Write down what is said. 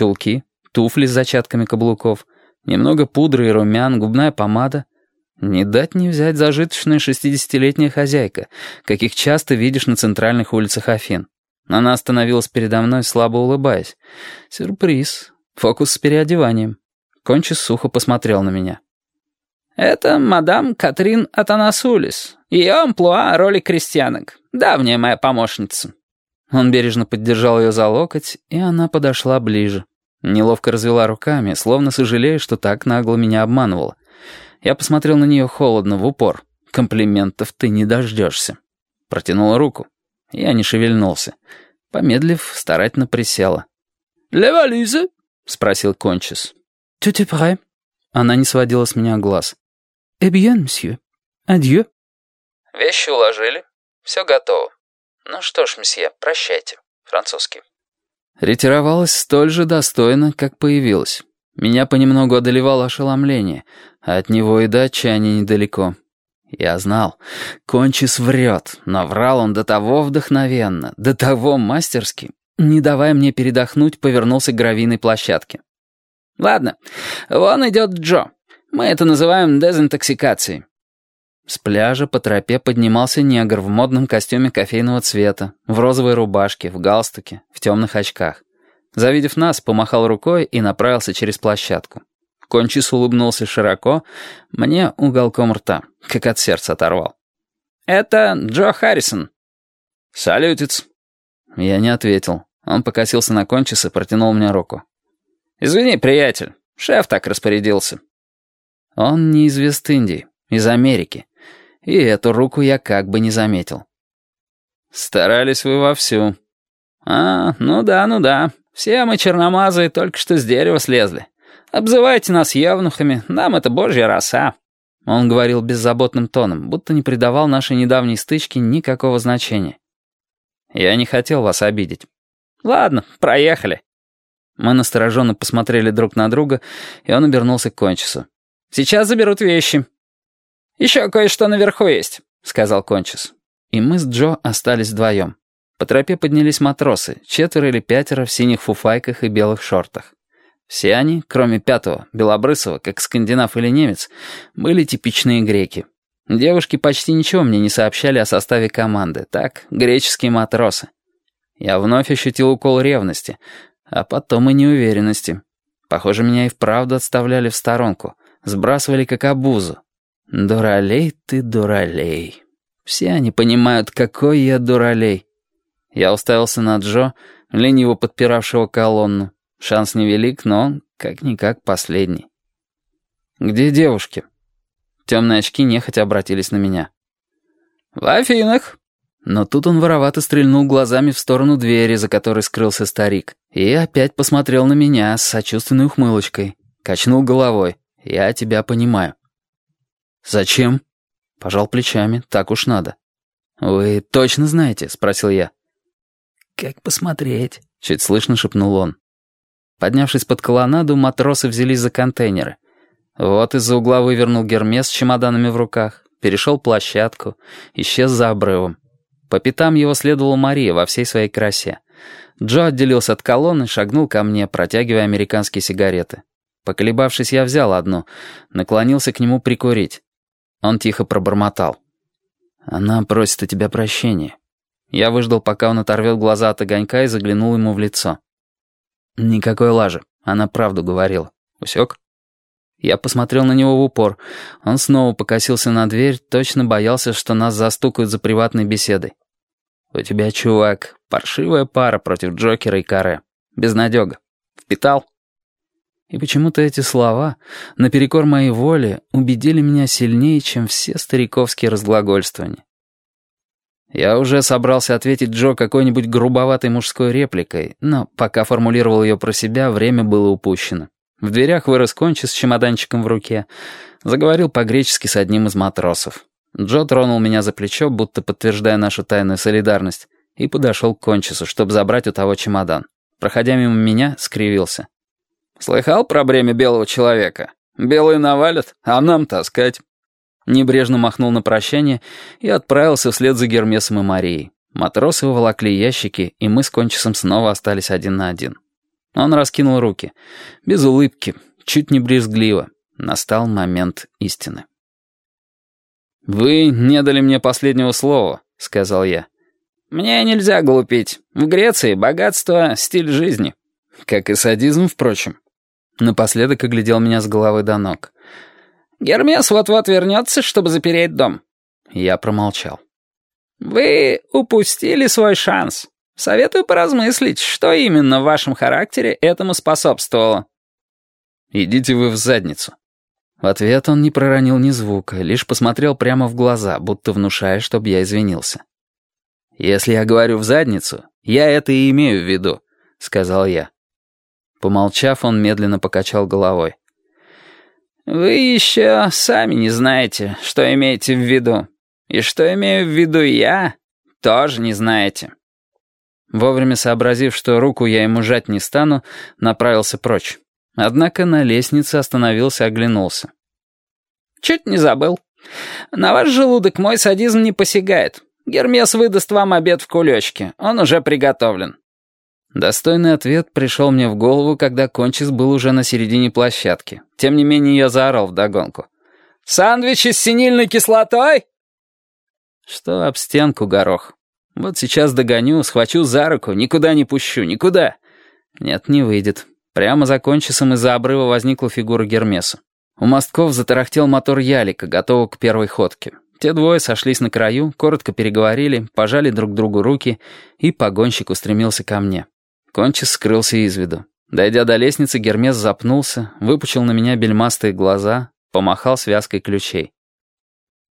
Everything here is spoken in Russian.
чулки, туфли с зачатками каблуков, немного пудры и румян, губная помада. Не дать не взять зажиточная шестидесятилетняя хозяйка, каких часто видишь на центральных улицах Афин. Она остановилась передо мной, слабо улыбаясь. Сюрприз. Фокус с переодеванием. Кончис сухо посмотрел на меня. «Это мадам Катрин Атанасулис. Ее амплуа — роли крестьянок. Давняя моя помощница». Он бережно поддержал ее за локоть, и она подошла ближе. Неловко развела руками, словно сожалея, что так нагло меня обманывала. Я посмотрел на нее холодно, в упор. Комплиментов ты не дождешься. Протянула руку. Я не шевельнулся. Помедлив, старательно присела. «Ле вализы?» — спросил Кончис. «Tout est prêt?» Она не сводила с меня глаз. «Eh bien, monsieur. Adieu». «Вещи уложили. Все готово. Ну что ж, месье, прощайте. Французский». Ретировалась столь же достойно, как появилась. Меня понемногу одолевало ошеломление, а от него и до отчаяния недалеко. Я знал, Кончис врет, но врал он до того вдохновенно, до того мастерски. Не давая мне передохнуть, повернулся к гравийной площадке. «Ладно, вон идет Джо. Мы это называем дезинтоксикацией». С пляжа по тропе поднимался негр в модном костюме кофейного цвета, в розовой рубашке, в галстуке, в темных очках. Завидев нас, помахал рукой и направился через площадку. Кончис улыбнулся широко, мне уголком рта, как от сердца оторвал. «Это Джо Харрисон». «Салютец». Я не ответил. Он покосился на Кончис и протянул мне руку. «Извини, приятель, шеф так распорядился». Он не из Вест-Индии, из Америки. И эту руку я как бы не заметил. «Старались вы вовсю». «А, ну да, ну да. Все мы черномазые только что с дерева слезли. Обзывайте нас явнухами, нам это божья роса». Он говорил беззаботным тоном, будто не придавал нашей недавней стычке никакого значения. «Я не хотел вас обидеть». «Ладно, проехали». Мы настороженно посмотрели друг на друга, и он обернулся к Кончису. «Сейчас заберут вещи». «Еще кое-что наверху есть», — сказал Кончис. И мы с Джо остались вдвоем. По тропе поднялись матросы, четверо или пятеро в синих фуфайках и белых шортах. Все они, кроме пятого, белобрысого, как скандинав или немец, были типичные греки. Девушки почти ничего мне не сообщали о составе команды, так, греческие матросы. Я вновь ощутил укол ревности, а потом и неуверенности. Похоже, меня и вправду отставляли в сторонку, сбрасывали как обузу. Дуралей ты, дуралей. Все они понимают, какой я дуралей. Я уставился на Джо, лениво подпиравшего колонну. Шанс невелик, но как-никак последний. «Где девушки?» Темные очки нехотя обратились на меня. «В Афинах». Но тут он воровато стрельнул глазами в сторону двери, за которой скрылся старик, и опять посмотрел на меня с сочувственной ухмылочкой. Качнул головой. «Я тебя понимаю». «Зачем?» Пожал плечами, так уж надо. «Вы точно знаете?» — спросил я. «Как посмотреть?» — чуть слышно шепнул он. Поднявшись под колоннаду, матросы взялись за контейнеры. Вот из-за угла вывернул Гермес с чемоданами в руках, перешел площадку, исчез за обрывом. По пятам его следовала Мария во всей своей красе. Джо отделился от колонны, шагнул ко мне, протягивая американские сигареты. Поколебавшись, я взял одну, наклонился к нему прикурить. Он тихо пробормотал. «Она просит у тебя прощения». Я выждал, пока он оторвет глаза от огонька и заглянул ему в лицо. Никакой лажи. Она правду говорила. Усек? Я посмотрел на него в упор. Он снова покосился на дверь, точно боялся, что нас застукают за приватной беседой. «У тебя, чувак, паршивая пара против Джокера и Каре. Безнадега. Впитал?» И почему-то эти слова, наперекор моей воле, убедили меня сильнее, чем все стариковские разглагольствования. Я уже собрался ответить Джо какой-нибудь грубоватой мужской репликой, но пока формулировал ее про себя, время было упущено. В дверях вырос Кончи с чемоданчиком в руке. Заговорил по-гречески с одним из матросов. Джо тронул меня за плечо, будто подтверждая нашу тайную солидарность, и подошел к Кончису, чтобы забрать у того чемодан. Проходя мимо меня, скривился. «Слыхал про бремя белого человека? Белые навалят, а нам таскать». Небрежно махнул на прощание и отправился вслед за Гермесом и Марией. Матросы уволокли ящики, и мы с Кончисом снова остались один на один. Он раскинул руки. Без улыбки, чуть не брезгливо. Настал момент истины. «Вы не дали мне последнего слова», — сказал я. «Мне нельзя глупить. В Греции богатство — стиль жизни». Как и садизм, впрочем. Напоследок оглядел меня с головы до ног. «Гермес вот-вот вернется, чтобы запереть дом». Я промолчал. «Вы упустили свой шанс. Советую поразмыслить, что именно в вашем характере этому способствовало». «Идите вы в задницу». В ответ он не проронил ни звука, лишь посмотрел прямо в глаза, будто внушая, чтобы я извинился. «Если я говорю в задницу, я это и имею в виду», — сказал я. Помолчав, он медленно покачал головой. «Вы еще сами не знаете, что имеете в виду. И что имею в виду я, тоже не знаете». Вовремя сообразив, что руку я ему жать не стану, направился прочь. Однако на лестнице остановился оглянулся. «Чуть не забыл. На ваш желудок мой садизм не посягает. Гермес выдаст вам обед в кулечке. Он уже приготовлен». Достойный ответ пришел мне в голову, когда Кончис был уже на середине площадки. Тем не менее, я заорал вдогонку. «Сандвичи с синильной кислотой?» Что об стенку, горох. Вот сейчас догоню, схвачу за руку, никуда не пущу, никуда. Нет, не выйдет. Прямо за кончисом из-за обрыва возникла фигура Гермеса. У мостков затарахтел мотор ялика, готового к первой ходке. Те двое сошлись на краю, коротко переговорили, пожали друг другу руки, и погонщик устремился ко мне. Кончис скрылся из виду. Дойдя до лестницы, Гермес запнулся, выпучил на меня бельмастые глаза, помахал связкой ключей.